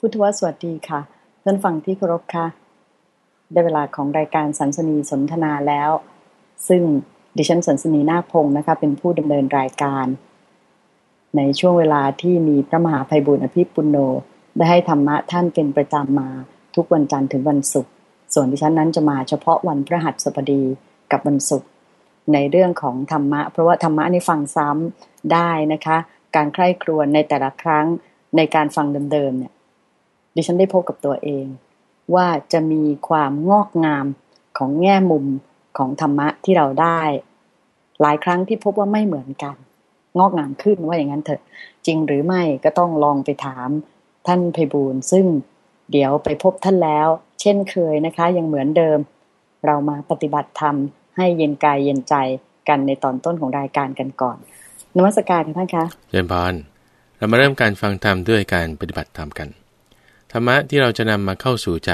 พุทธวสวัสดีค่ะเพื่อนฟังที่เคารพค่ะ ได้เวลาของรายการสันสนีสนทนาแล้ว ซึ่งดิฉันสันสนีนาคพงศ์นะคะ เป็นผู้ดำเนินรายการ ในช่วงเวลาที่มีพระมหาภัยบุญอภิปุโน ได้ให้ธรรมะท่านเป็นประจำมาทุกวันจันทร์ถึงวันศุกร์ส่วนดิฉันนั้นจะมาเฉพาะวันพระหัสบดีกับวันศุกร์ในเรื่องของธรรมะ เพราะว่าธรรมะนี่ฟังซ้ำได้นะคะ การใคร่ครวญในแต่ละครั้งในการฟังเดิมๆเนี่ย ดิฉันได้พบกับตัวเอง ว่าจะมีความงอกงามของแง่มุมของธรรมะที่เราได้ หลายครั้งที่พบว่าไม่เหมือนกัน งอกงามขึ้นว่าอย่างนั้นเถอะ จริงหรือไม่ก็ต้องลองไปถามท่านไพบูลซึ่งเดี๋ยวไปพบท่านแล้ว เช่นเคยนะคะ ยังเหมือนเดิม เรามาปฏิบัติธรรมให้เย็นกายเย็นใจกันในตอนต้นของรายการกันก่อนนมัสการท่านคะเจริญพรเรามาเริ่มการฟังธรรมด้วยการปฏิบัติธรรมกัน รรมะที่เราจะนำมาเข้าสู่ใจ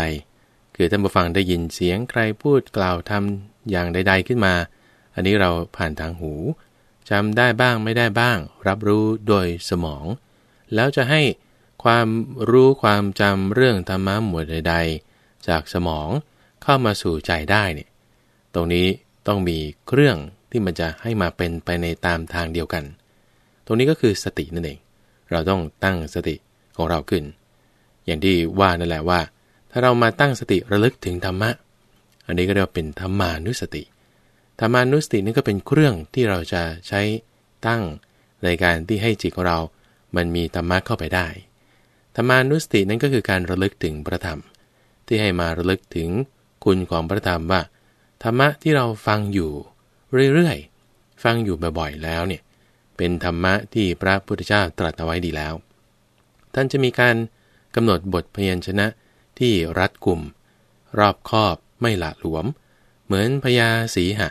คือท่านผู้ฟังได้ยินเสียงใครพูดกล่าวทำอย่างใด ๆขึ้นมา อันนี้เราผ่านทางหูจำได้บ้างไม่ได้บ้าง รับรู้โดยสมอง แล้วจะให้ความรู้ความจำเรื่องธรรมะหมวดใด ๆ จากสมองเข้ามาสู่ใจได้เนี่ยตรงนี้ต้องมีเครื่องที่มันจะให้มาเป็นไปในตามทางเดียวกัน ตรงนี้ก็คือสตินั่นเอง เราต้องตั้งสติของเราขึ้น อย่างที่ว่านั่นแหละว่า ถ้าเรามาตั้งสติระลึกถึงธรรมะ อันนี้ก็เรียกว่าเป็นธรรมานุสติธรรมานุสตินี่ก็เป็นเครื่องที่เราจะใช้ตั้งในการที่ให้จิตของเรา มันมีธรรมะเข้าไปได้ ธรรมานุสตินั่นก็คือการระลึกถึงพระธรรม ที่ให้มาระลึกถึงคุณของพระธรรมว่า ธรรมะที่เราฟังอยู่เรื่อยๆ ฟังอยู่บ่อยๆแล้วเนี่ย เป็นธรรมะที่พระพุทธเจ้าตรัสเอาไว้ดีแล้ว ท่านจะมีการ กำหนดบทพยัญชนะที่รัดกลุ่ม รอบคอบไม่หละหลวม เหมือนพญาสีหะ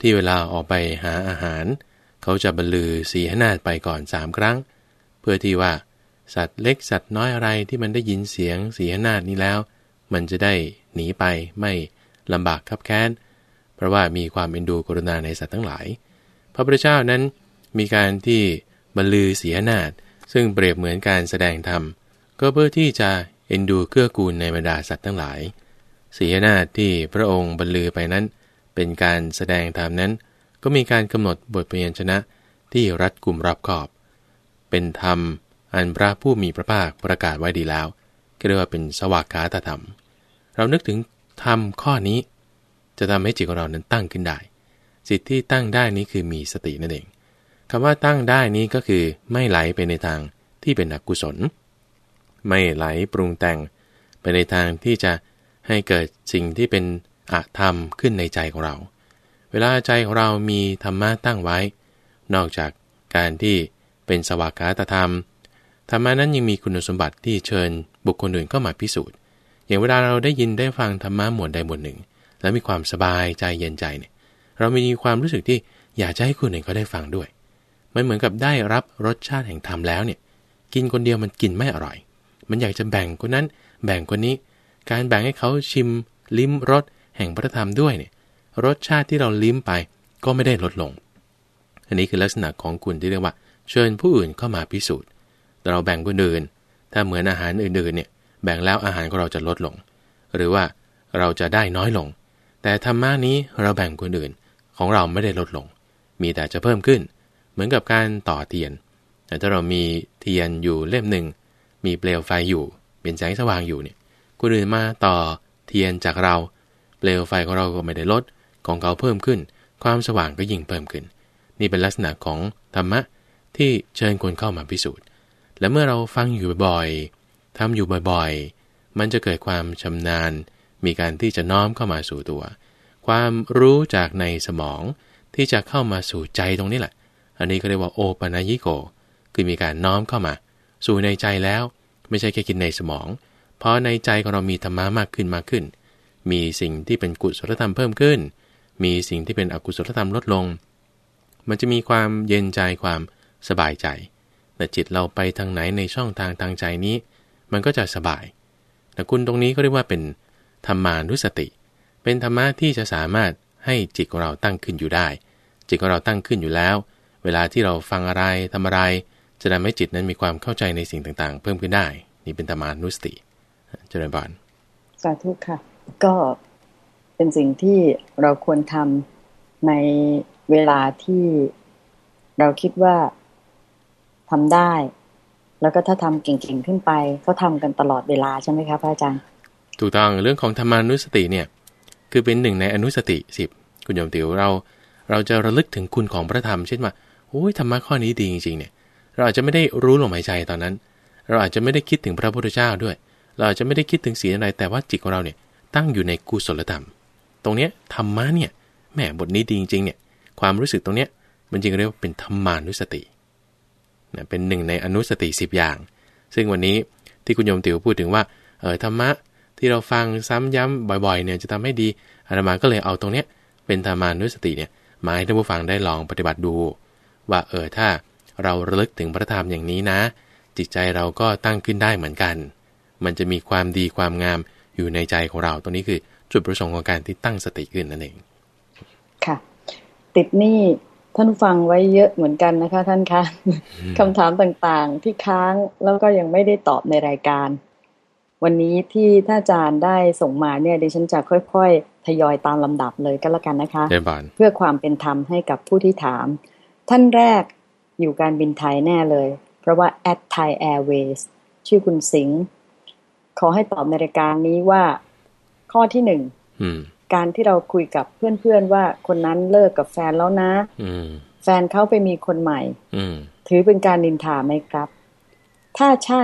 ที่เวลาออกไปหาอาหาร เขาจะบรรลือสีหนาฏไปก่อนสามครั้ง เพื่อที่ว่า สัตว์เล็กสัตว์น้อยอะไรที่มันได้ยินเสียงสีหนาฏนี้แล้ว มันจะได้หนีไปไม่ลำบากคับแค้นเพราะว่ามีความเอ็นดูกรุณาในสัตว์ทั้งหลาย พระพุทธเจ้านั้นมีการที่บรรลือเสียนาฏซึ่งเปรียบเหมือนการแสดงธรรม ก็เพื่อที่จะเอ็นดูเกื้อกูลในบรรดาสัตว์ทั้งหลายสียนาที่พระองค์บรรลือไปนั้น เป็นการแสดงธรรมนั้น ก็มีการกำหนดบทเพียนชนะที่รัดกลุ่มรับขอบ เป็นธรรมอันพระผู้มีพระภาคประกาศไว้ดีแล้ว ก็เรียกว่าเป็นสวากขาตธรรม เรานึกถึงธรรมข้อนี้ จะทำให้จิตของเรานั้นตั้งขึ้นได้จิตที่ตั้งได้นี้คือมีสตินั่นเองคำว่าตั้งได้นี้ก็คือไม่ไหลไปในทางที่เป็นอกุศล ไม่ไหลปรุงแต่ง ไปในทางที่จะให้เกิดสิ่งที่เป็นอธรรมขึ้นในใจของเรา เวลาใจของเรามีธรรมะตั้งไว้ นอกจากการที่เป็นสวากาตธรรม ธรรมะนั้นยังมีคุณสมบัติที่เชิญบุคคลอื่นเข้ามาพิสูจน์ อย่างเวลาเราได้ยินได้ฟังธรรมะหมวดใดหมวดหนึ่ง แล้วมีความสบายใจเย็นใจเนี่ย เรามีความรู้สึกที่อยากจะให้คนอื่นเขาได้ฟังด้วย มันเหมือนกับได้รับรสชาติแห่งธรรมแล้วเนี่ย กินคนเดียวมันกินไม่อร่อย มันอยากจะแบ่งคนนั้น แบ่งคนนี้ การแบ่งให้เขาชิม ลิ้มรสแห่งพระธรรมด้วยเนี่ยรสชาติที่เราลิ้มไปก็ไม่ได้ลดลง อันนี้คือลักษณะของคุณที่เรียกว่า เชิญผู้อื่นเข้ามาพิสูจน์ แต่เราแบ่งคนอื่น ถ้าเหมือนอาหารอื่นๆเนี่ยแบ่งแล้วอาหารของเราจะลดลง หรือว่าเราจะได้น้อยลง แต่ธรรมะนี้เราแบ่งคนอื่นของเราไม่ได้ลดลง มีแต่จะเพิ่มขึ้น เหมือนกับการต่อเทียน แต่ถ้าเรามีเทียนอยู่เล่มหนึ่ง มีเปลวไฟอยู่ เป็นแสงสว่างอยู่เนี่ยคนอื่นมาต่อเทียนจากเรา เปลวไฟของเราก็ไม่ได้ลดของเขาเพิ่มขึ้น ความสว่างก็ยิ่งเพิ่มขึ้น นี่เป็นลักษณะของธรรมะที่เชิญคนเข้ามาพิสูจน์ และเมื่อเราฟังอยู่บ่อยๆทำอยู่บ่อยๆ มันจะเกิดความชำนาญ มีการที่จะน้อมเข้ามาสู่ตัว ความรู้จากในสมองที่จะเข้ามาสู่ใจตรงนี้แหละ อันนี้ก็เรียกว่าโอปนายิโก คือมีการน้อมเข้ามา สู่ในใจแล้ว ไม่ใช่แค่คิดในสมอง เพราะในใจของเรามีธรรมะมากขึ้นมากขึ้น มีสิ่งที่เป็นกุศลธรรมเพิ่มขึ้น มีสิ่งที่เป็นอกุศลธรรมลดลง มันจะมีความเย็นใจความสบายใจแต่จิตเราไปทางไหนในช่องทางทางใจนี้ มันก็จะสบาย แต่คุณตรงนี้ก็เรียกว่าเป็นธรรมานุสติ เป็นธรรมะที่จะสามารถให้จิตของเราตั้งขึ้นอยู่ได้ จิตของเราตั้งขึ้นอยู่แล้ว เวลาที่เราฟังอะไรทำอะไร จะทำให้จิตนั้นมีความเข้าใจในสิ่งต่างๆ เพิ่มขึ้นได้ นี่เป็นธรรมานุสติ เจริญบานสาธุค่ะ ก็เป็นสิ่งที่เราควรทำในเวลาที่เราคิดว่าทำได้ แล้วก็ถ้าทำเก่งๆขึ้นไป ก็ทำกันตลอดเวลาใช่ไหมครับพระอาจารย์ถูกต้องเรื่องของธรรมานุสติเนี่ย คือเป็นหนึ่งในอนุสติสิบคุณโยมติวเรา เราจะระลึกถึงคุณของพระธรรมเช่นว่าโอ้ยธรรมะข้อนี้ดีจริงๆเนี่ย เราอาจจะไม่ได้รู้ลมหายใจตอนนั้น เราอาจจะไม่ได้คิดถึงพระพุทธเจ้าด้วย เราอาจจะไม่ได้คิดถึงสีอะไรแต่ว่าจิตของเราเนี่ยตั้งอยู่ในกุศลธรรม ตรงเนี้ยธรรมะเนี่ยแหมบทนี้ดีจริงๆเนี่ยความรู้สึกตรงเนี้ยมันจริงเรียกว่าเป็นธรรมานุสตินะเป็นหนึ่งในอนุสติ 10 อย่าง ซึ่งวันนี้ที่คุณโยมติ๋วพูดถึงว่าเออธรรมะที่เราฟังซ้ำย้ำบ่อยๆเนี่ยจะทำให้ดีอาตมาก็เลยเอาตรงเนี้ยเป็นธรรมานุสติเนี่ยมาให้ท่านผู้ฟังได้ลองปฏิบัติดู ว่าเออถ้า เราระลึกถึงพระธรรมอย่างนี้นะ จิตใจเราก็ตั้งขึ้นได้เหมือนกัน มันจะมีความดีความงามอยู่ในใจของเราตรงนี้คือจุดประสงค์ของการที่ตั้งสติขึ้นนั่นเอง ค่ะ ติดนี่ท่านฟังไว้เยอะเหมือนกันนะคะ ท่านคะคำถามต่างๆที่ค้างแล้วก็ยังไม่ได้ตอบในรายการ วันนี้ที่ท่านอาจารย์ได้ส่งมาเนี่ยดิฉันจะค่อยๆ ทยอยตามลำดับเลยก็แล้วกันนะคะ เพื่อความเป็นธรรมให้กับผู้ที่ถาม ท่านแรก อยู่การบินไทยแน่เลย เพราะว่า at Thai Airways ชื่อคุณสิงห์ขอให้ตอบในรายการนี้ว่า ข้อที่หนึ่งการที่เราคุยกับเพื่อนๆว่าคนนั้นเลิกกับแฟนแล้วนะแฟนเขาไปมีคนใหม่ถือเป็นการนินทาไหมครับ ถ้าใช่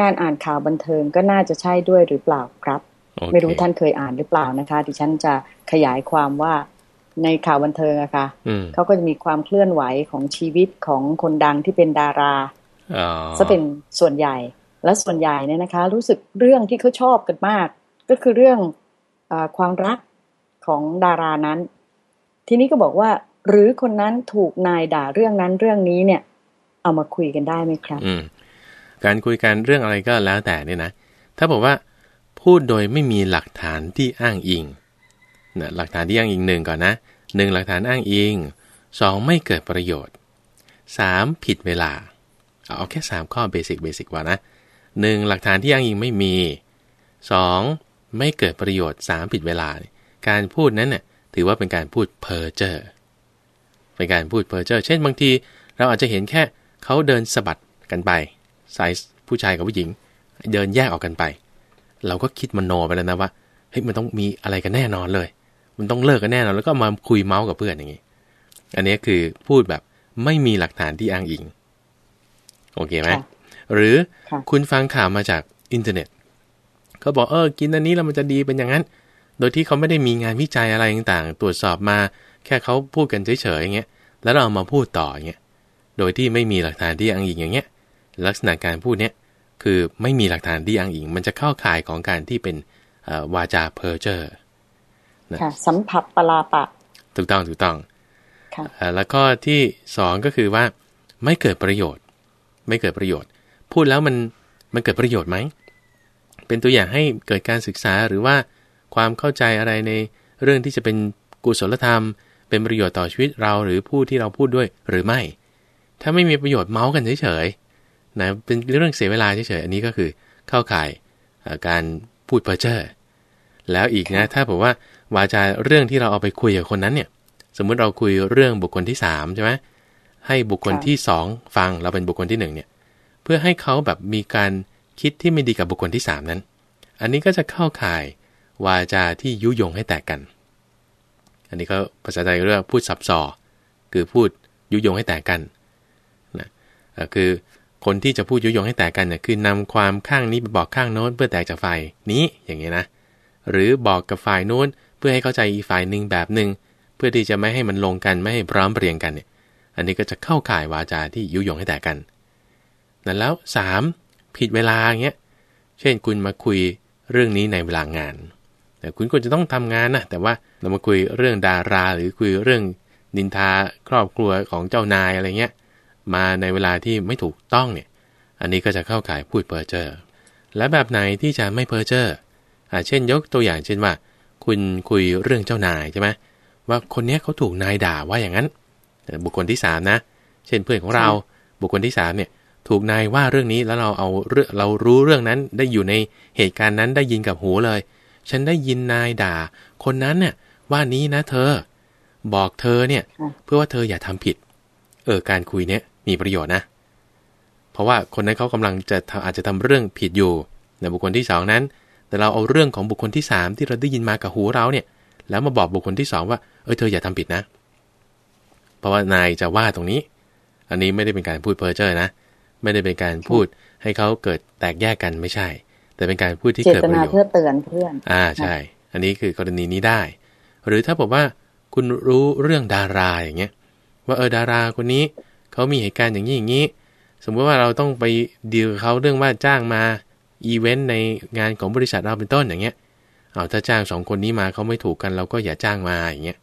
การอ่านข่าวบันเทิงก็น่าจะใช่ด้วยหรือเปล่าครับ okay. ไม่รู้ท่านเคยอ่านหรือเปล่านะคะ ดิฉันจะขยายความว่า ในข่าวบันเทิงอะคะ่ะเขาก็จะมีความเคลื่อนไหวของชีวิตของคนดังที่เป็นดาราจะเป็นส่วนใหญ่ และส่วนใหญ่เนี่ยนะคะ รู้สึกเรื่องที่เขาชอบกันมาก ก็คือเรื่องอความรักของดารานั้น ทีนี้ก็บอกว่า หรือคนนั้นถูกนายด่าเรื่องนั้นเรื่องนี้เนี่ย เอามาคุยกันได้ไหมครับการคุยกันเรื่องอะไรก็แล้วแต่เนี่ยนะ ถ้าบอกว่าพูดโดยไม่มีหลักฐานที่อ้างอิง นะหลักฐานที่อ้างอิงหนึ่งก่อนนะหนึ่งหลักฐานอ้างอิงสองไม่เกิดประโยชน์สามผิดเวลา เอาแค่สามข้อ basic basic ว่านะหนึ่งหลักฐานที่อ้างอิงไม่มีสองไม่เกิดประโยชน์สามผิดเวลา การพูดนั้นเนี่ยถือว่าเป็นการพูดเพ้อเจ้อเป็นการพูดเพ้อเจ้อเช่นบางที เราอาจจะเห็นแค่เขาเดินสะบัดกันไปสายผู้ชายกับผู้หญิง เดินแยกออกกันไป เราก็คิดมโนไปแล้วนะว่าเฮ้ยมันต้องมีอะไรกันแน่นอนเลย มันต้องเลิกกันแน่นอนแล้วก็มาคุยเมาส์กับเพื่อนอย่างนี้ อันนี้คือพูดแบบไม่มีหลักฐานที่อ้างอิง โอเคไหมหรือคุณฟังข่าวมาจากอินเทอร์เน็ตเขาบอกเออกินอันนี้แล้วมันจะดีเป็นอย่างนั้น โดยที่เขาไม่ได้มีงานวิจัยอะไรต่างๆ ตรวจสอบมา แค่เขาพูดกันเฉยๆอย่างเงี้ย แล้วเราเอามาพูดต่ออย่างเงี้ย โดยที่ไม่มีหลักฐานที่อ้างอิงอย่างเงี้ย ลักษณะการพูดเนี้ยคือไม่มีหลักฐานที่อ้างอิง มันจะเข้าข่ายของการที่เป็นวาจาเพอร์เจอร์ ค่ะ สัมผัสปลาปะ ถูกต้องถูกต้องแล้วก็ที่สองก็คือว่า ไม่เกิดประโยชน์ ไม่เกิดประโยชน์ พูดแล้วมันมันเกิดประโยชน์ไหมเป็นตัวอย่างให้เกิดการศึกษาหรือว่าความเข้าใจอะไรในเรื่องที่จะเป็นกุศลธรรม เป็นประโยชน์ต่อชีวิตเราหรือผู้ที่เราพูดด้วยหรือไม่ ถ้าไม่มีประโยชน์เมาส์กันเฉยนะเป็นเรื่องเสียเวลาเฉยๆอันนี้ก็คือเข้าข่ายการพูดเพ้อเจ้อแล้วอีกนะ ถ้าบอกว่า วาจาเรื่องที่เราเอาไปคุยกับคนนั้นเนี่ย สมมุติเราคุยเรื่องบุคคลที่3ใช่ไหมให้บุคคลที่2ฟังเราเป็นบุคคลที่1เนี่ย เพื่อให้เขาแบบมีการคิดที่ไม่ดีกับบุคคลที่3นั้น อันนี้ก็จะเข้าข่ายวาจาที่ยุยงให้แตกกัน อันนี้ก็ภาษาไทยเรียกพูดสับสอคือพูดยุยงให้แตกกันนะคือคนที่จะพูดยุยงให้แตกกันเนี่ยคือนำความข้างนี้ไปบอกข้างโน้นเพื่อแตกจากฝ่ายนี้อย่างเงี้นะ หรือบอกกับฝ่ายโน้น พื่อให้เข้าใจอีกฝ่ายหนึ่งแบบหนึ่งเพื่อที่จะไม่ให้มันลงกันไม่ให้พร้อมเปรียงกันเนี่ยอันนี้ก็จะเข้าข่ายวาจาที่ยุยงให้แตกกันนั่นแล้ว 3. ผิดเวลาเงี้ยเช่นคุณมาคุยเรื่องนี้ในเวลางานแต่คุณควรจะต้องทำงานนะแต่ว่าเรามาคุยเรื่องดาราหรือคุยเรื่องนินทาครอบครัวของเจ้านายอะไรเงี้ยมาในเวลาที่ไม่ถูกต้องเนี่ยอันนี้ก็จะเข้าข่ายพูดเพ้อเจ้อและแบบไหนที่จะไม่เพ้อเจ้ออ่าเช่นยกตัวอย่างเช่นว่า คุณคุยเรื่องเจ้านายใช่ไหมว่าคนนี้เขาถูกนายด่าว่าอย่างนั้นบุคคลที่3นะ เช่นเพื่อนของเรา บุคคลที่3เนี่ย ถูกนายว่าเรื่องนี้แล้วเราเอาเรื่องเรารู้เรื่องนั้นได้อยู่ในเหตุการณ์นั้นได้ยินกับหูเลย ฉันได้ยินนายด่า คนนั้นเนี่ยว่านี้นะเธอ บอกเธอเนี่ยค่ะเพื่อว่าเธออย่าทำผิด เออการคุยเนี่ยมีประโยชน์นะ เพราะว่าคนนั้นเขากำลังจะทำอาจจะทำเรื่องผิดอยู่ในบุคคลที่สองนั้น แต่เราเอาเรื่องของบุคคลที่สามที่เราได้ยินมากับหูเราเนี่ย แล้วมาบอกบุคคลที่สองว่า เออเธออย่าทำผิดนะ เพราะว่านายจะว่าตรงนี้ อันนี้ไม่ได้เป็นการพูดเพ้อเจ้อนะ ไม่ได้เป็นการพูดให้เขาเกิดแตกแยกกันไม่ใช่ แต่เป็นการพูดที่เจเกิดตประนาโยชน์เพื่อเตือนเพื่อน อ่าใช่ อันนี้คือกรณีนี้ได้ หรือถ้าบอกว่าคุณรู้เรื่องดาราอย่างเงี้ย ว่าเออดาราคนนี้เขามีเหตุการณ์อย่างนี้อย่างนี้ สมมติว่าเราต้องไปดีลกับเขาเรื่องว่าจ้างมา อีเวนต์ในงานของบริษัทเราเป็นต้นอย่างเงี้ยเอาถ้าจ้างสองคนนี้มาเขาไม่ถูกกันเราก็อย่าจ้างมาอย่างเงี้ย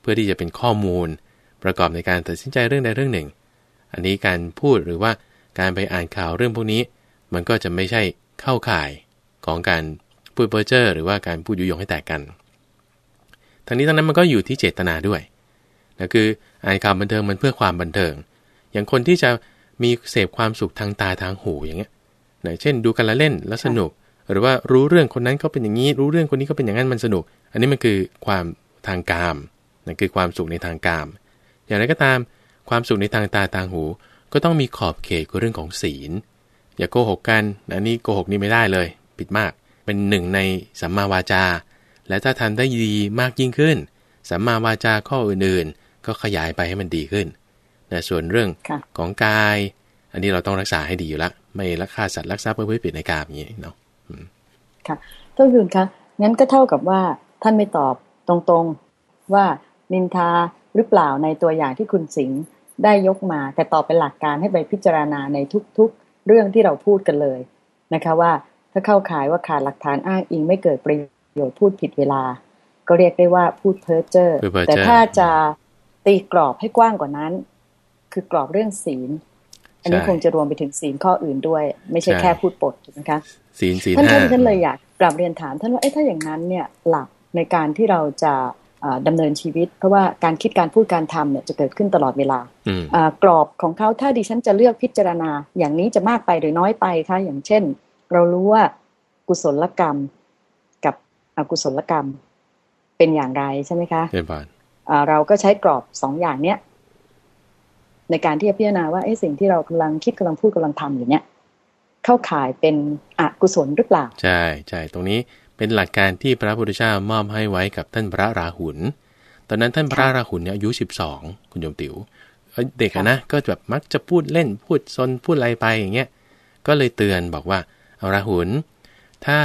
เพื่อที่จะเป็นข้อมูลประกอบในการตัดสินใจเรื่องใดเรื่องหนึ่ง อันนี้การพูดหรือว่าการไปอ่านข่าวเรื่องพวกนี้ มันก็จะไม่ใช่เข้าข่ายของการพูดเพ้อเจ้อหรือว่าการพูดยุยงให้แตกกัน ทั้งนี้ทั้งนั้นมันก็อยู่ที่เจตนาด้วยนะคืออ่านข่าวบันเทิงมันเพื่อความบันเทิง อย่างคนที่จะมีเสพความสุขทางตาทางหูอย่างเงี้ย นะเช่นดูกันละเล่นแล้วสนุก หรือว่ารู้เรื่องคนนั้นเขาเป็นอย่างนี้ รู้เรื่องคนนี้เขาเป็นอย่างนั้นมันสนุก อันนี้มันคือความทางกามนั่นคือความสุขในทางกาม อย่างไรก็ตามความสุขในทางตาทางหู ก็ต้องมีขอบเขตกับเรื่องของศีล อย่าโกหกกันนะนี่โกหกนี่ไม่ได้เลยผิดมาก เป็นหนึ่งในสัมมาวาจา และถ้าทำได้ดีมากยิ่งขึ้น สัมมาวาจาข้ออื่นๆ ก็ขยายไปให้มันดีขึ้นนะส่วนเรื่องค่ะของกาย อันนี้เราต้องรักษาให้ดีอยู่ละ ไม่ลักฆ่าสัตว์ลักทรัพย์เพื่อเพื่อปิดในกามอย่างนี้เนาะค่ะท่านคุณคะงั้นก็เท่ากับว่าท่านไม่ตอบตรงๆว่านินทาหรือเปล่าในตัวอย่างที่คุณสิงห์ได้ยกมา แต่ตอบเป็นหลักการให้ไปพิจารณาในทุกๆ เรื่องที่เราพูดกันเลยนะคะว่าถ้าเข้าข่ายว่าขาดหลักฐานอ้างอิงไม่เกิดประโยชน์พูดผิดเวลา ก็เรียกได้ว่าพูดเพ้อเจ้อพูดเพ้อเจ้อแต่ถ้าจะตีกรอบให้กว้างกว่านั้น คือกรอบเรื่องศีล อันนี้ใช่คงจะรวมไปถึงศีลข้ออื่นด้วย ไม่ใช่ใช่แค่พูดปดถูกไหมคะศีลศีลท่านห้าท่านท่านเลยอยากกลับเรียนถามท่านว่าเอ๊ะถ้าอย่างนั้นเนี่ยหลักในการที่เราจะเอ่อดำเนินชีวิต เพราะว่าการคิดการพูดการทำเนี่ยจะเกิดขึ้นตลอดเวลาอืมอ่ากรอบของเขาถ้าดิฉันจะเลือกพิจารณา อย่างนี้จะมากไปหรือน้อยไปคะอย่างเช่น เรารู้ว่ากุศลกรรมกับอกุศลกรรมเป็นอย่างไรใช่ไหมคะเรียนบานอ่าเราก็ใช้กรอบสองอย่างเนี้ย ในการที่จะพิจารณาว่าเอ๊ะสิ่งที่เรากำลังคิดกำลังพูดกำลังทำอยู่เนี้ยเข้าข่ายเป็นอกุศลหรือเปล่า ใช่ใช่ตรงนี้เป็นหลักการที่พระพุทธเจ้ามอบให้ไว้กับท่านพระราหุลตอนนั้นท่านพระราหุลเนี่ยอายุ12 คุณโยมติ๋วเอ้ยเด็กอะนะก็แบบมักจะพูดเล่นพูดซนพูดอะไรไปอย่างเงี้ยก็เลยเตือนบอกว่าเอาราหุลถ้า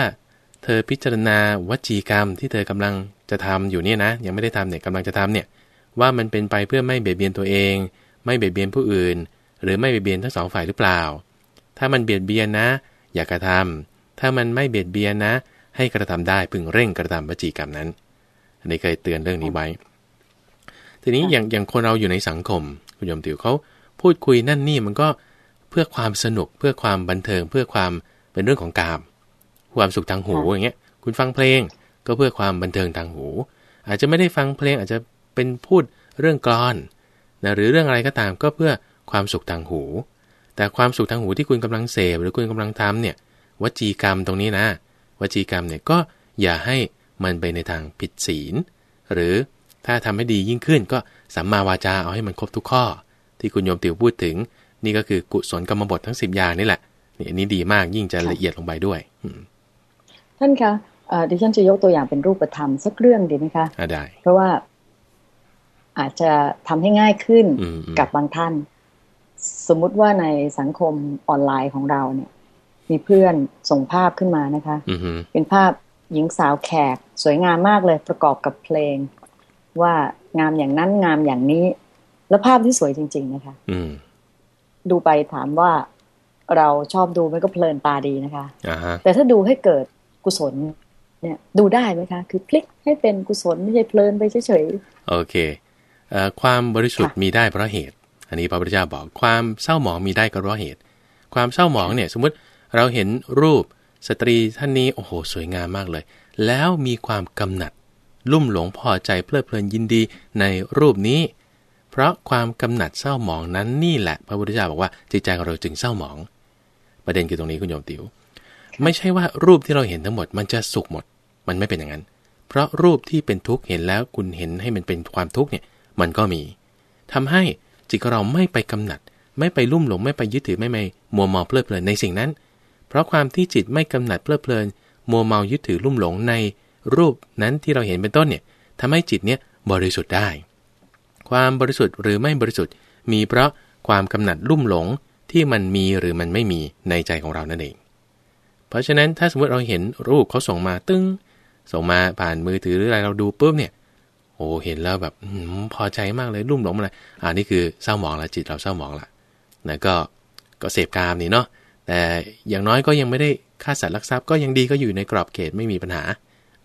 เธอพิจารณาวจีกรรมที่เธอกำลังจะทำอยู่เนี่ยนะ ยังไม่ได้ทำเนี่ยกำลังจะทำเนี่ยว่ามันเป็นไปเพื่อไม่เบียดเบียนตัวเอง ไม่เบียดเบียนผู้อื่น หรือไม่เบียดเบียนทั้งสองฝ่ายหรือเปล่า ถ้ามันเบียดเบียนนะ อย่ากระทำถ้ามันไม่เบียดเบียนนะ ให้กระทำได้พึงเร่งกระทำวจีกรรมนั้นอันนี้เคยเตือนเรื่องนี้ไว้ ทีนี้ค่ะอย่างอย่างคนเราอยู่ในสังคมคุณโยมติ๋วเขาพูดคุยนั่นนี่มันก็เพื่อความสนุกเพื่อความบันเทิงเพื่อความเป็นเรื่องของกาม ความสุขทางหูอย่างเงี้ย คุณฟังเพลงก็เพื่อความบันเทิงทางหู อาจจะไม่ได้ฟังเพลงอาจจะเป็นพูดเรื่องกลอน นะหรือเรื่องอะไรก็ตามก็เพื่อความสุขทางหู แต่ความสุขทางหูที่คุณกำลังเสพหรือคุณกำลังทำเนี่ยวจีกรรมตรงนี้นะวจีกรรมเนี่ยก็อย่าให้มันไปในทางผิดศีล หรือถ้าทำให้ดียิ่งขึ้นก็สัมมาวาจาเอาให้มันครบทุกข้อ ที่คุณโยมติวพูดถึง นี่ก็คือกุศลกรรมบททั้ง 10 อย่างนี่แหละนี่อันนี้ดีมากยิ่งจะค่ะละเอียดลงไปด้วยอืมท่านคะเอ่อดิฉันจะยกตัวอย่างเป็นรูปธรรมสักเรื่องดีไหมคะอะได้เพราะว่า อาจจะทำให้ง่ายขึ้นอืมอืมกับบางท่าน สมมุติว่าในสังคมออนไลน์ของเราเนี่ย มีเพื่อนส่งภาพขึ้นมานะคะอือฮึเป็นภาพหญิงสาวแขก สวยงามมากเลยประกอบกับเพลง ว่างามอย่างนั้นงามอย่างนี้ แล้วภาพที่สวยจริง ๆ นะคะอืมดูไปถามว่าเราชอบดูมันก็เพลินตาดีนะคะอ่าฮะแต่ถ้าดูให้เกิดกุศล เนี่ย ดูได้ไหมคะ คือพลิกให้เป็นกุศลไม่ใช่เพลินไปเฉยโอเคเอ่อ ความบริสุทธิ์ค่ะมีได้เพราะเหตุ อันนี้พระพุทธเจ้าบอกความเศร้าหมองมีได้ก็เพราะเหตุ ความเศร้าหมองเนี่ยสมมุติเราเห็นรูปสตรีท่านนี้โอ้โหสวยงามมากเลย แล้วมีความกำหนัด ลุ่มหลงพอใจเพลิดเพลินยินดีในรูปนี้เพเพราะความกำหนัดเศร้าหมองนั้นนี่แหละ พระพุทธเจ้าบอกว่าจิตใจของเราจึงเศร้าหมอง ประเด็นคือตรงนี้คุณโยมติว๋วไม่ใช่ว่ารูปที่เราเห็นทั้งหมดมันจะสุขหมด มันไม่เป็นอย่างนั้น เพราะรูปที่เป็นทุกข์เห็นแล้วคุณเห็นให้มันเป็นความทุกข์เนี่ย มันก็มีทำให้จิตของเราไม่ไปกำหนัด ไม่ไปลุ่มหลงไม่ไปยึดถือไม่ไปมัวเมาเพลิดเพลินในสิ่งนั้น เพราะความที่จิตไม่กำหนัดเพลิดเพลิน มัวเมายึดถือลุ่มหลงในรูปนั้นที่เราเห็นเป็นต้นเนี่ยทำให้จิตเนี่ยบริสุทธิ์ได้ ความบริสุทธิ์หรือไม่บริสุทธิ์ มีเพราะความกำหนัดลุ่มหลงที่มันมีหรือมันไม่มีในใจของเรานั่นเอง เพราะฉะนั้นถ้าสมมติเราเห็นรูปเขาส่งมาตึ้งส่งมาผ่านมือถือหรืออะไรเราดูปุ๊บเนี่ย โอ้เห็นแล้วแบบอพอใจมากเลยรุ่มหลงมาเลยอ่านี่คือเศร้าหมองละจิตเราเศร้าหมองละนะก็ก็เสพกามนี่เนาะแต่อย่างน้อยก็ยังไม่ได้ฆ่าสัตว์ลักทรัพย์ก็ยังดีก็อยู่ในกรอบเขตไม่มีปัญหา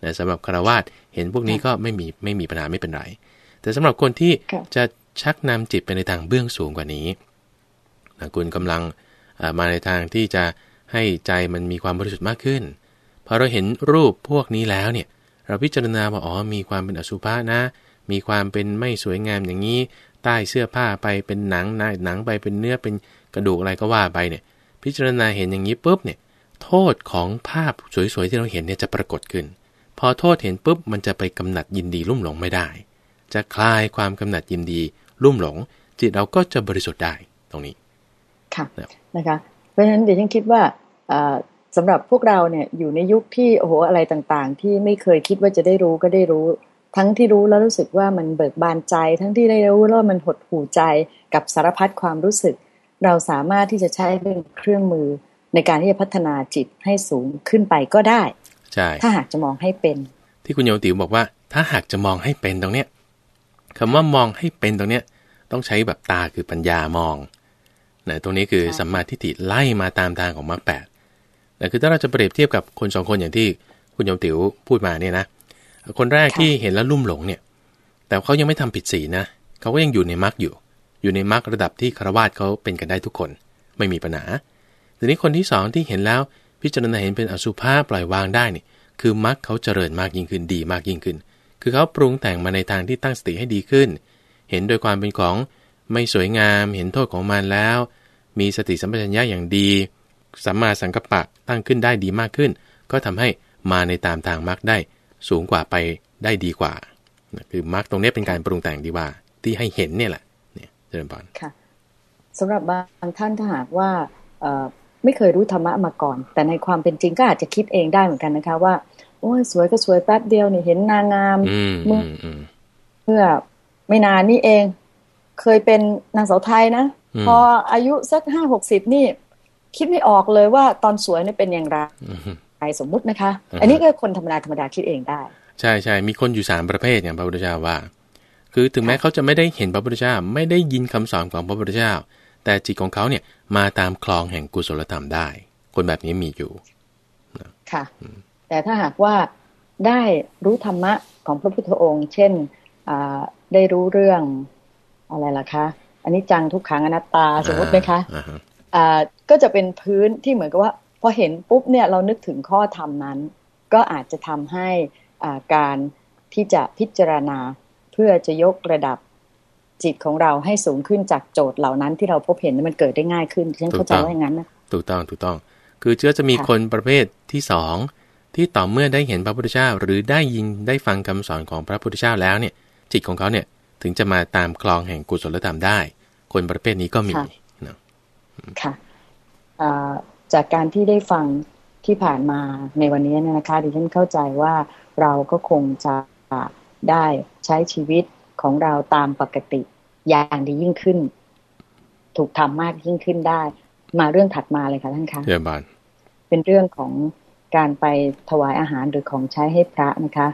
นะสำหรับคารวาสเห็นพวกนี้ก็ไม่มีไม่มีปัญหาไม่เป็นไร แต่สำหรับคนที่จะชักนำจิตไปในทางเบื้องสูงกว่านี้นะคุณกำลังมาในทางที่จะให้ใจมันมีความบริสุทธิ์มากขึ้นพอเราเห็นรูปพวกนี้แล้วเนี่ย เราพิจารณาว่าอ๋อมีความเป็นอสุภะนะ มีความเป็นไม่สวยงามอย่างนี้ ใต้เสื้อผ้าไปเป็นหนังหนังไปเป็นเนื้อเป็นกระดูกอะไรก็ว่าไปเนี่ยพิจารณาเห็นอย่างนี้ปุ๊บเนี่ยโทษของภาพสวยๆที่เราเห็นเนี่ยจะปรากฏขึ้น พอโทษเห็นปุ๊บมันจะไปกำหนัดยินดีรุ่มหลงไม่ได้ จะคลายความกำหนัดยินดีรุ่มหลง จิตเราก็จะบริสุทธิ์ได้ตรงนี้ค่ะนะคะ เพราะฉะนั้นเดี๋ยวฉันคิดว่า สำหรับพวกเราเนี่ยอยู่ในยุคที่โอ้โหอะไรต่างๆ ที่ไม่เคยคิดว่าจะได้รู้ก็ได้รู้ ทั้งที่รู้แล้วรู้สึกว่ามันเบิกบานใจ ทั้งที่ได้รู้แล้วมันหดหูใจกับสารพัดความรู้สึก เราสามารถที่จะใช้เป็นเครื่องมือในการที่จะพัฒนาจิตให้สูงขึ้นไปก็ได้ใช่ถ้าหากจะมองให้เป็น ที่คุณโยติวบอกว่า ถ้าหากจะมองให้เป็นตรงเนี้ยคำว่ามองให้เป็นตรงเนี้ยต้องใช้แบบตาคือปัญญามองนะตรงนี้คือสัมมาทิฏฐิไล่มาตามทางของมรรคแปด แต่คือถ้าเราจะเปรียบเทียบกับคนสองคนอย่างที่คุณยมติ๋วพูดมาเนี่ยนะ คนแรกที่เห็นแล้วลุ่มหลงเนี่ย แต่เขายังไม่ทำผิดศีลนะเขาก็ยังอยู่ในมรรคอยู่ อยู่ในมรรคระดับที่คารวาสเขาเป็นกันได้ทุกคน ไม่มีปัญหาทีนี้คนที่สองที่เห็นแล้วพิจารณาเห็นเป็นอสุภะปล่อยวางได้นี่คือมรรคเขาเจริญมากยิ่งขึ้นดีมากยิ่งขึ้น คือเขาปรุงแต่งมาในทางที่ตั้งสติให้ดีขึ้น เห็นโดยความเป็นของไม่สวยงาม เห็นโทษของมันแล้ว มีสติสัมปชัญญะอย่างดี สัมมาสังกัปปะตั้งขึ้นได้ดีมากขึ้น ก็ทำให้มาในตามทางมรรคได้สูงกว่าไปได้ดีกว่าคือมรรคตรงนี้เป็นการปรุงแต่งดีว่า ที่ให้เห็นเนี่ยแหละเนี่ยเจริญพรค่ะสำหรับบางท่านถ้าหากว่าไม่เคยรู้ธรรมะมาก่อน แต่ในความเป็นจริงก็อาจจะคิดเองได้เหมือนกันนะคะว่าโอ้ยสวยก็สวยแป๊บเดียวนี่เห็นนางงามเมื่อเมื่อไม่นานนี่เอง เคยเป็นนางสาวไทยนะ พออายุสักห้าหกสิบนี่ คิดไม่ออกเลยว่าตอนสวยนี่เป็นอย่างไรใครสมมุตินะคะ อันนี้ก็คนธรรมดาธรรมดาคิดเองได้ ใช่ใช่มีคนอยู่สามประเภทอย่างพระพุทธเจ้าว่า คือถึงแม้เขาจะไม่ได้เห็นพระพุทธเจ้าไม่ได้ยินคำสอนของพระพุทธเจ้า แต่จิตของเขาเนี่ยมาตามคลองแห่งกุศลธรรมได้ คนแบบนี้มีอยู่ค่ะ แต่ถ้าหากว่าได้รู้ธรรมะของพระพุทธองค์ เช่นได้รู้เรื่องอะไรล่ะคะอันนี้จังทุกขังอนัตตาสมมติไหมคะ ก็จะเป็นพื้นที่เหมือนกับว่าพอเห็นปุ๊บเนี่ยเรานึกถึงข้อธรรมนั้น ก็อาจจะทำให้การที่จะพิจารณาเพื่อจะยกระดับจิตของเราให้สูงขึ้นจากโจทย์เหล่านั้นที่เราพบเห็นมันเกิดได้ง่ายขึ้นฉันเข้าใจว่าอย่างนั้นนะถูกต้องถูกต้อง คือเชื่อจะมีคนประเภทที่สองที่ต่อเมื่อได้เห็นพระพุทธเจ้า หรือได้ยินได้ฟังคำสอนของพระพุทธเจ้าแล้วเนี่ย จิตของเขาเนี่ยถึงจะมาตามคลองแห่งกุศลธรรมได้ คนประเภทนี้ก็มี ค่ะจากการที่ได้ฟังที่ผ่านมาในวันนี้นะคะดิฉันเข้าใจว่าเราก็คงจะได้ใช้ชีวิตของเราตามปกติอย่างดียิ่งขึ้น ถูกทำมากยิ่งขึ้นได้ มาเรื่องถัดมาเลยค่ะท่านคะเรียบานเป็นเรื่องของการไปถวายอาหารหรือของใช้ให้พระนะคะ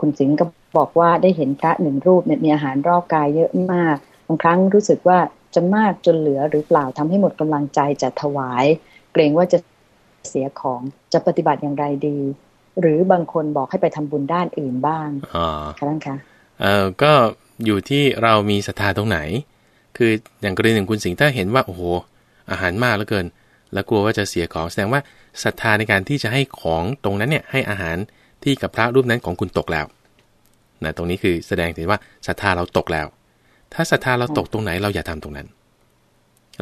คุณสิงห์ก็บอกว่าได้เห็นพระหนึ่งรูปเนี่ยมีอาหารรอบกายเยอะมาก บางครั้งรู้สึกว่าจะมากจนเหลือหรือเปล่าทำให้หมดกำลังใจจะถวาย เกรงว่าจะเสียของจะปฏิบัติอย่างไรดี หรือบางคนบอกให้ไปทำบุญด้านอื่นบ้างอ๋อค่ะท่านคะเอ่อก็อยู่ที่เรามีศรัทธาตรงไหน คืออย่างกรณีหนึ่งคุณสิงห์ถ้าเห็นว่าโอ้โหอาหารมากเหลือเกิน แล้วกลัวว่าจะเสียของแสดงว่าศรัทธาในการที่จะให้ของตรงนั้นเนี่ยให้อาหารที่กับพระรูปนั้นของคุณตกแล้วนะตรงนี้คือแสดงถึงว่าศรัทธาเราตกแล้ว ถ้าศรัทธาเราตกตรงไหนเราอย่าทำตรงนั้น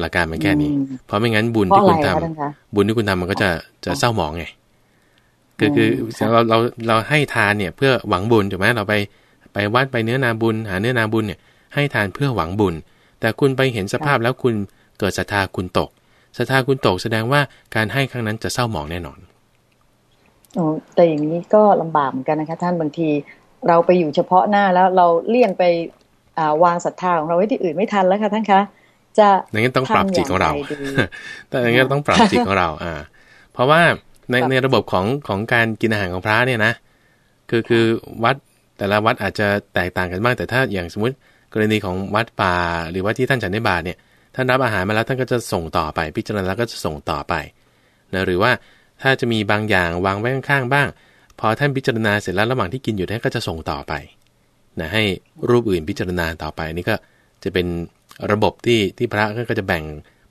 หลักการมันแค่นี้อืมเพราะไม่งั้นบุญเพราะที่อะไรคุณทำคะท่านคะบุญที่คุณทำมันก็จะจะเศร้าหมองไงคือคือค่ะเราเราเราให้ทานเนี่ย เพื่อหวังบุญถูกไหมเราไปไปวัดไปเนื้อนาบุญ หาเนื้อนาบุญเนี่ย ให้ทานเพื่อหวังบุญ แต่คุณไปเห็นสภาพแล้วคุณเกิดศรัทธาคุณตกศรัทธาคุณตกแสดงว่าการให้ครั้งนั้นจะเศร้าหมองแน่นอนโอ้แต่อย่างนี้ก็ลำบากเหมือนกันนะคะ ท่านบางทีเราไปอยู่เฉพาะหน้าแล้วเราเลี่ยงไปอ่า วางศรัทธาของเราไว้ที่อื่นไม่ทันแล้วค่ะท่านคะ จะอย่างนั้นต้องปรับจิตของเราทำย่ไดีแต่อย่างนี้นต้องปรับจิตของเรา อ่า เพราะว่าในปรับในระบบของของการกินอาหารของพระเนี่ยนะ คือคือวัดแต่ละวัดอาจจะแตกต่างกันบ้าง แต่ถ้าอย่างสมมติกรณีของวัดป่า หรือว่าที่ท่านฉันในบาตรเนี่ยท่านรับอาหารมาแล้วท่านก็จะส่งต่อไป พิจารณาแล้วก็จะส่งต่อไปนะหรือว่าถ้าจะมีบางอย่างวางไว้ข้างๆบ้าง พอท่านพิจารณาเสร็จแล้วระหว่างที่กินอยู่ท่านก็จะส่งต่อไป นะให้รูปอื่นพิจารณาต่อไปนี่ก็จะเป็นระบบที่ที่พระก็จะแบ่ง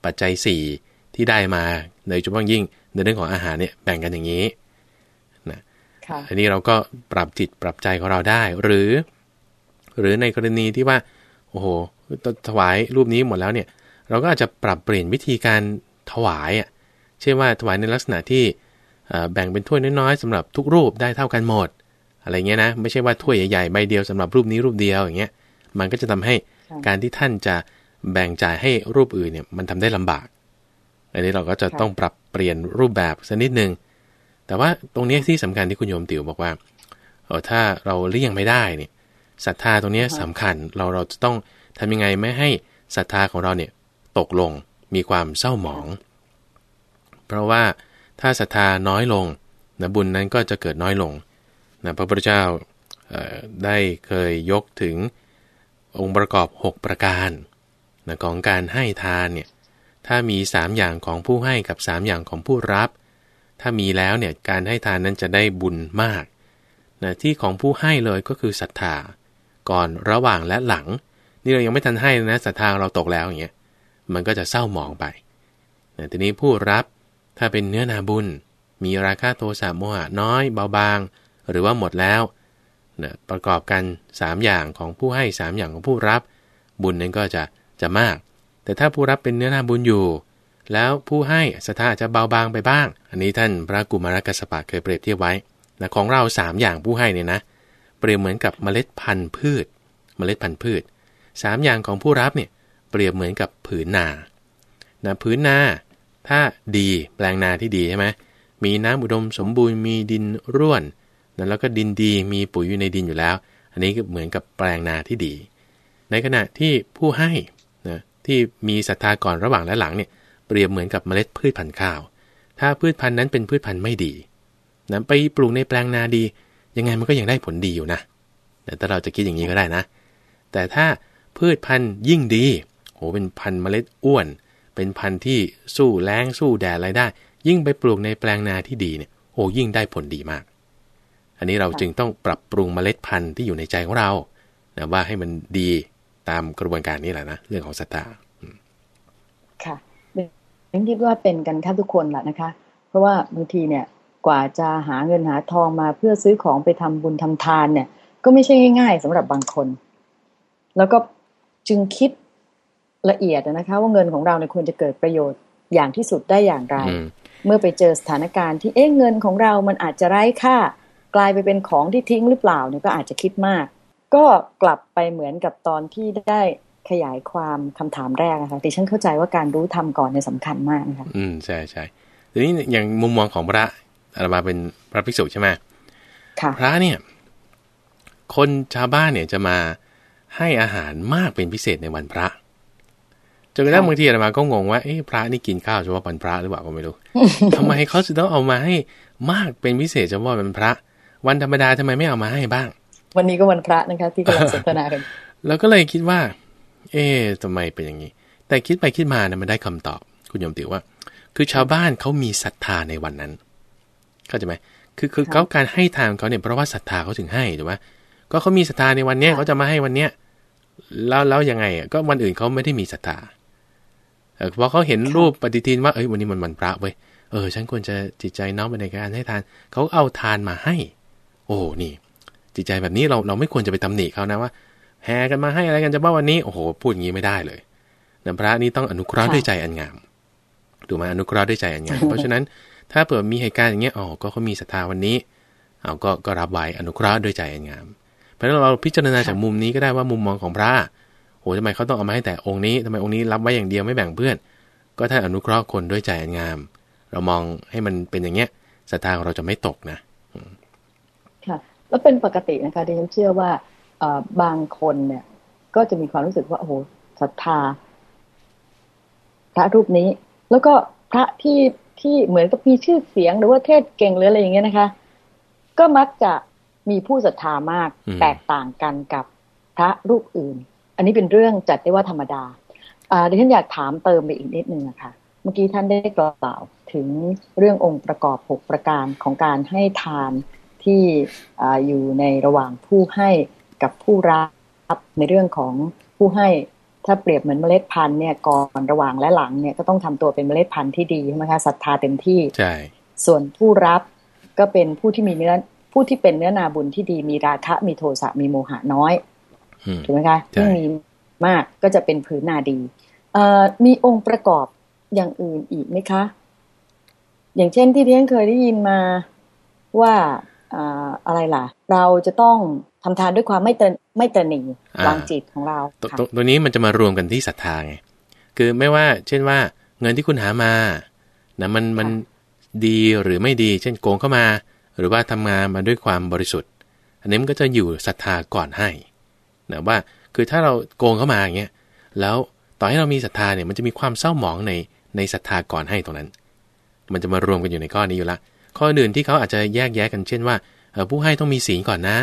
ปัจจัย 4 ที่ได้มาโดยเฉพาะยิ่งในเรื่องของอาหารเนี่ยแบ่งกันอย่างนี้ค่ะอันนี้เราก็ปรับจิตปรับใจของเราได้ หรือ หรือในกรณีที่ว่า โอ้โหถวายรูปนี้หมดแล้วเนี่ย เราก็อาจจะปรับเปลี่ยนวิธีการถวายอะเช่นว่าถวายในลักษณะที่เอ่อแบ่งเป็นถ้วยน้อยๆสำหรับทุกรูปได้เท่ากันหมด อะไรเงี้ยนะ ไม่ใช่ว่าถ้วยใหญ่ๆใบเดียวสำหรับรูปนี้รูปเดียวอย่างเงี้ย มันก็จะทำให้ค่ะการที่ท่านจะแบ่งจ่ายให้รูปอื่นเนี่ย มันทำได้ลำบาก อันนี้เราก็จะค่ะต้องปรับเปลี่ยนรูปแบบสักนิดนึง แต่ว่าตรงเนี้ยที่สำคัญที่คุณโยมติ๋วบอกว่าเออถ้าเราเลี่ยงไม่ได้เนี่ยศรัทธาตรงเนี้ยสำคัญเราเราจะต้องทำยังไงไม่ให้ศรัทธาของเราเนี่ยตกลงมีความเศร้าหมอง เพราะว่าถ้าศรัทธาน้อยลงนะบุญนั้นก็จะเกิดน้อยลง นะพระพุทธเจ้าได้เคยยกถึงองค์ประกอบ 6 ประการนะของการให้ทานเนี่ยถ้ามี 3 อย่างของผู้ให้กับ 3 อย่างของผู้รับ ถ้ามีแล้วเนี่ยการให้ทานนั้นจะได้บุญมากนะที่ของผู้ให้เลยก็คือศรัทธาก่อนระหว่างและหลัง นี่เรายังไม่ทันให้นะศรัทธาเราตกแล้วอย่างเงี้ยมันก็จะเศร้าหมองไปนะทีนี้ผู้รับถ้าเป็นเนื้อนาบุญ มีราคาโทสะโมหะน้อยเบาบาง หรือว่าหมดแล้วนะประกอบกัน 3 อย่างของผู้ให้ 3 อย่างของผู้รับ บุญนั้นก็จะจะมาก แต่ถ้าผู้รับเป็นเนื้อนาบุญอยู่ แล้วผู้ให้ศรัทธาอาจจะเบาบางไปบ้าง อันนี้ท่านพระกุมารกัสปะเคยเปรียบเทียบไว้นะของเรา 3 อย่างผู้ให้เนี่ยนะ เปรียบเหมือนกับเมล็ดพันธุ์พืช เมล็ดพันธุ์พืช 3 อย่างของผู้รับเนี่ยเปรียบเหมือนกับผืนนานะผืนนา ถ้าดีแปลงนาที่ดีใช่ไหมมีน้ำอุดมสมบูรณ์มีดินร่วน นะแล้วก็ดินดีมีปุ๋ยอยู่ในดินอยู่แล้ว อันนี้ก็เหมือนกับแปลงนาที่ดี ในขณะที่ผู้ให้นะที่มีศรัทธาก่อนระหว่างและหลังเนี่ยเปรียบเหมือนกับเมล็ดพืชพันธุ์ข้าว ถ้าพืชพันธุ์นั้นเป็นพืชพันธุ์ไม่ดีนะไปปลูกในแปลงนาดี ยังไงมันก็ยังได้ผลดีอยู่นะแต่ถ้าเราจะคิดอย่างนี้ก็ได้นะ แต่ถ้าพืชพันธุ์ยิ่งดีโหเป็นพันธุ์เมล็ดอ้วน เป็นพันธุ์ที่สู้แล้งสู้แดดอะไรได้ ยิ่งไปปลูกในแปลงนาที่ดีเนี่ยโอ้ยิ่งได้ผลดีมาก อันนี้เราจึงต้องปรับปรุงเมล็ดพันธุ์ที่อยู่ในใจของเรานะว่าให้มันดีตามกระบวนการนี้แหละนะเรื่องของศรัทธาค่ะฉันคิดว่าเป็นกันแทบทุกคนแหละนะคะ เพราะว่าบางทีเนี่ยกว่าจะหาเงินหาทองมาเพื่อซื้อของไปทำบุญทำทานเนี่ย ก็ไม่ใช่ง่าย ๆสำหรับบางคน แล้วก็จึงคิดละเอียดนะคะ ว่าเงินของเราเนี่ยควรจะเกิดประโยชน์อย่างที่สุดได้อย่างไรอืมเมื่อไปเจอสถานการณ์ที่เอ๊ะเงินของเรามันอาจจะไร้ค่า กลายไปเป็นของที่ทิ้งหรือเปล่าเนี่ยก็อาจจะคิดมาก ก็กลับไปเหมือนกับตอนที่ได้ขยายความคำถามแรกนะคะดิฉันเข้าใจว่าการรู้ทำก่อนเนี่ยสำคัญมากนะคะอืมใช่ใช่ทีนี้อย่างมุมมองของพระอาตมาเป็นพระภิกษุใช่ไหมค่ะพระเนี่ย คนชาวบ้านเนี่ยจะมาให้อาหารมากเป็นพิเศษในวันพระจนกระทั่งค่ะบางทีอาตมาก็งงว่าเอ๊ะพระนี่กินข้าวเฉพาะวันพระหรือเปล่าก็ไม่รู้ทำไมเขาจะต้องเอามาให้มากเป็นพิเศษเฉพาะวันพระ วันธรรมดาทำไมไม่เอามาให้บ้าง วันนี้ก็วันพระนะคะ ที่กำลังสนทนากันแล้วก็เลยคิดว่า เอ๊ะทำไมเป็นอย่างนี้ แต่คิดไปคิดมานะมันได้คำตอบ คุณโยมติว่า คือชาวบ้านเขามีศรัทธาในวันนั้น เข้าใจไหมคือคือค่ะเขาการให้ทานของเขาเนี่ยเพราะว่าศรัทธาเขาถึงให้ถูกไหมก็เขามีศรัทธาในวันเนี้ยค่ะเขาจะมาให้วันเนี้ยแล้วแล้วยังไงอะก็วันอื่นเขาไม่ได้มีศรัทธาเออพอเขาเห็นรูปปฏิทินว่าเอ้ยวันนี้มันวันพระเว้ยเออฉันควรจะจิตใจน้อมไปในการให้ทานเขาเอาทานมาให้โอ้นี่จิตใจแบบนี้เราเราไม่ควรจะไปตำหนิเขานะว่าแห่กันมาให้อะไรกันจะบ้าวันนี้โอ้โหพูดอย่างนี้ไม่ได้เลยนะพระนี่ต้องอนุเคราะห์ด้วยใจอันงามถูกไหมอนุเคราะห์ด้วยใจอันงามเพราะฉะนั้นถ้าเปิดมีเหตุการณ์อย่างเงี้ยอ๋อก็เขามีศรัทธาวันนี้เอาก็ก็รับไว้อนุเคราะห์ด้วยใจอันงาม เพราะฉะนั้นเราพิจารณาจากมุมนี้ก็ได้ว่ามุมมองของพระโหทำไมเขาต้องเอามาให้แต่องค์นี้ทำไมองค์นี้รับไว้อย่างเดียวไม่แบ่งเพื่อน ก็ถ้าอนุเคราะห์คนด้วยใจอันงาม เรามองให้มันเป็นอย่างเงี้ยศรัทธาของเราจะไม่ตกนะ ค่ะ แล้วเป็นปกตินะคะที่ฉันเชื่อว่าบางคนเนี่ย ก็จะมีความรู้สึกว่าโอ้โหศรัทธา พระรูปนี้ แล้วก็พระที่ที่เหมือนกับมีชื่อเสียงหรือว่าเทศเก่งหรืออะไรอย่างเงี้ยนะคะ ก็มักจะมีผู้ศรัทธามากแตกต่างกันกับพระรูปอื่น อันนี้เป็นเรื่องจัดได้ว่าธรรมดาดิฉันอยากถามเติมไปอีกนิดนึงนะคะเมื่อกี้ท่านได้กล่าวถึงเรื่ององค์ประกอบหกประการของการให้ทาน ที่ออยู่ในระหว่างผู้ให้กับผู้รับในเรื่องของผู้ให้ถ้าเปรียบเหมือนเมล็ดพันธุ์เนี่ยก่อนระหว่างและหลังเนี่ยก็ต้องทำตัวเป็นเมล็ดพันธุ์ที่ดีใช่ไหมคะศรัทธาเต็มที่ใช่ส่วนผู้รับก็เป็นผู้ที่มีเนื้อผู้ที่เป็นเนื้อนาบุญที่ดีมีราคะมีโทสะมีโมหะน้อยถูกไหมคะที่มีมากก็จะเป็นผืนนาดีมีองค์ประกอบอย่างอื่นอีกไหมคะ อย่างเช่นที่เรียนเคยได้ยินมาว่า อะไรล่ะ เราจะต้องทำทานด้วยความไม่เตนไม่เตนิงวางจิตของเราตตัวนี้มันจะมารวมกันที่ศรัทธาไงคือไม่ว่า เช่นว่า เงินที่คุณหามานะมันมันดีหรือไม่ดี เช่นโกงเข้ามา หรือว่าทำงานมาด้วยความบริสุทธิ์ อันนี้มันก็จะอยู่ศรัทธาก่อนให้นะว่าคือถ้าเราโกงเข้ามาอย่างเงี้ยแล้วต่อให้เรามีศรัทธาเนี่ยมันจะมีความเศร้าหมองในในศรัทธาก่อนให้ตรงนั้น มันจะมารวมกันอยู่ในข้อนี้อยู่ละ ข้ออื่นที่เขาอาจจะแยกแยะกันเช่นว่าผู้ให้ต้องมีศีลก่อนนะ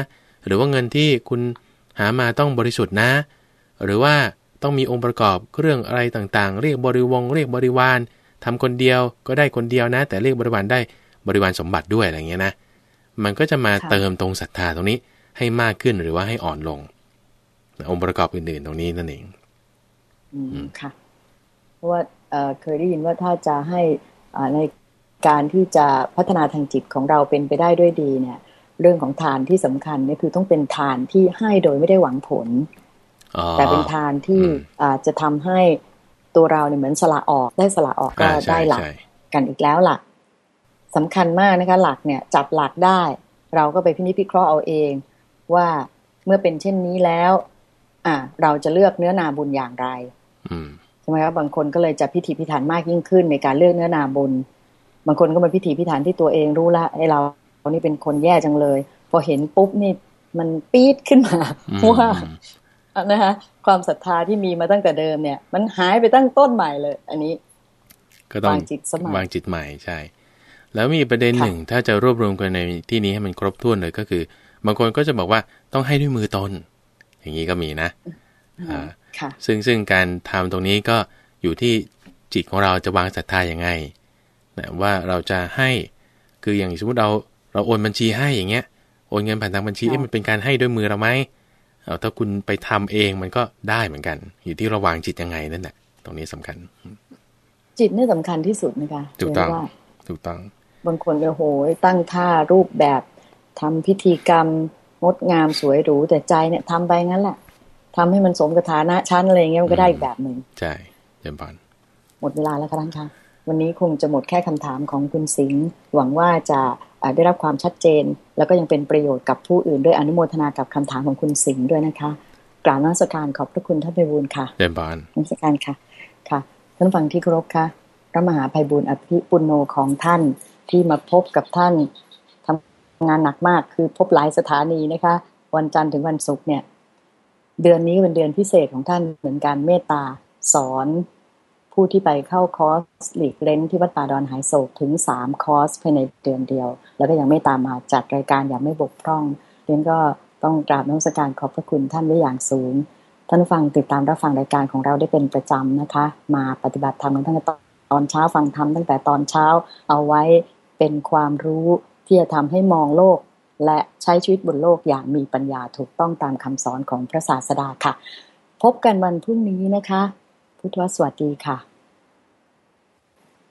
หรือว่าเงินที่คุณหามาต้องบริสุทธิ์นะ หรือว่าต้องมีองค์ประกอบเรื่องอะไรต่างๆ เรียกบริวง เรียกบริวารทำคนเดียวก็ได้คนเดียวนะ แต่เรียกบริวารได้บริวารสมบัติด้วยอะไรเงี้ยนะ มันก็จะมาเติมตรงศรัทธาตรงนี้ให้มากขึ้นหรือว่าให้อ่อนลง องค์ประกอบอื่นๆตรงนี้นั่นเอง อืมค่ะ เพราะว่าเคยได้ยินว่าถ้าจะให้ใน การที่จะพัฒนาทางจิตของเราเป็นไปได้ด้วยดีเนี่ย เรื่องของทานที่สำคัญเนี่ยคือต้องเป็นทานที่ให้โดยไม่ได้หวังผล แต่เป็นทานที่อาจจะทำให้ตัวเราเนี่ยเหมือนสละออกได้สละออกก็ได้หลักกันอีกแล้วหลักสำคัญมากนะคะ หลักเนี่ยจับหลักได้ เราก็ไปพินิจพิเคราะห์เอาเอง ว่าเมื่อเป็นเช่นนี้แล้ว อ่า เราจะเลือกเนื้อนาบุญอย่างไรช่ไหมครับบางคนก็เลยจะพิถีพิถันมากยิ่งขึ้นในการเลือกเนื้อนาบุญ บางคนก็มาพิถีพิถันที่ตัวเองรู้ละไอ้เราเรานี่เป็นคนแย่จังเลย พอเห็นปุ๊บนี่มันปี๊ดขึ้นมาว่านะคะความศรัทธาที่มีมาตั้งแต่เดิมเนี่ย มันหายไปตั้งต้นใหม่เลย อันนี้ ก็ต้องวางจิตสมัยวางจิตใหม่ใช่ แล้วมีประเด็นหนึ่งถ้าจะรวบรวมกันในที่นี้ให้มันครบถ้วนเลยก็คือ บางคนก็จะบอกว่าต้องให้ด้วยมือตน อย่างนี้ก็มีนะอ่าซึ่งซึ่งการทำตรงนี้ก็อยู่ที่จิตของเราจะวางศรัทธาอย่างไง นะว่าเราจะให้คืออย่างสมมติเราเราโอนบัญชีให้อย่างเงี้ยโอนเงินผ่านทางบัญชีเอ๊ะมันเป็นการให้ด้วยมือเราไหมเอาถ้าคุณไปทำเองมันก็ได้เหมือนกัน อยู่ที่ระวางจิตยังไงนั่นแหละตรงนี้สำคัญ จิตนี่สำคัญที่สุดนะคะถูกต้องถูกต้องบางคนโอ้โหตั้งท่ารูปแบบทำพิธีกรรมงดงามสวยหรูแต่ใจเนี่ยทำไปงั้นแหละทำให้มันสมกับฐานะชั้นอะไรเงี้ยมันก็ได้อีกแบบหนึ่งใช่เยี่ยมพันหมดเวลาแล้วครับท่านคะ วันนี้คงจะหมดแค่คำถามของคุณสิงห์หวังว่าจะได้รับความชัดเจน แล้วก็ยังเป็นประโยชน์กับผู้อื่นด้วยอนุโมทนากับคำถามของคุณสิงห์ด้วยนะคะกล่าวนักสการขอบพระคุณท่านไพบูลค่ะเยี่ยมพันนักสการค่ะค่ะท่านฟังที่เคารพค่ะพระมหาไพบูลอภิปุโนของท่านที่มาพบกับท่านทำงานหนักมากคือพบหลายสถานีนะคะ วันจันทร์ถึงวันศุกร์เนี่ย เดือนนี้เป็นเดือนพิเศษของท่านเหมือนการเมตตาสอน ผู้ที่ไปเข้าคอร์สหลีกเล้นที่วัดป่าดอนหายโศกถึงสามคอร์สภายในเดือนเดียว แล้วก็ยังไม่ตามมาจัดรายการอย่างไม่บกพร่องเรียนก็ต้องกราบน้อมสักการขอบพระคุณท่านไว้อย่างสูง ท่านฟังติดตามรับฟังรายการของเราได้เป็นประจำนะคะ มาปฏิบัติธรรมกันตั้งแต่ตอนเช้าฟังธรรมตั้งแต่ตอนเช้าเอาไว้เป็นความรู้ที่จะทำให้มองโลก และใช้ชีวิตบนโลกอย่างมีปัญญาถูกต้องตามคำสอนของพระศาสดาค่ะ พบกันวันพรุ่งนี้นะคะ พุทธวสวัสดีค่ะ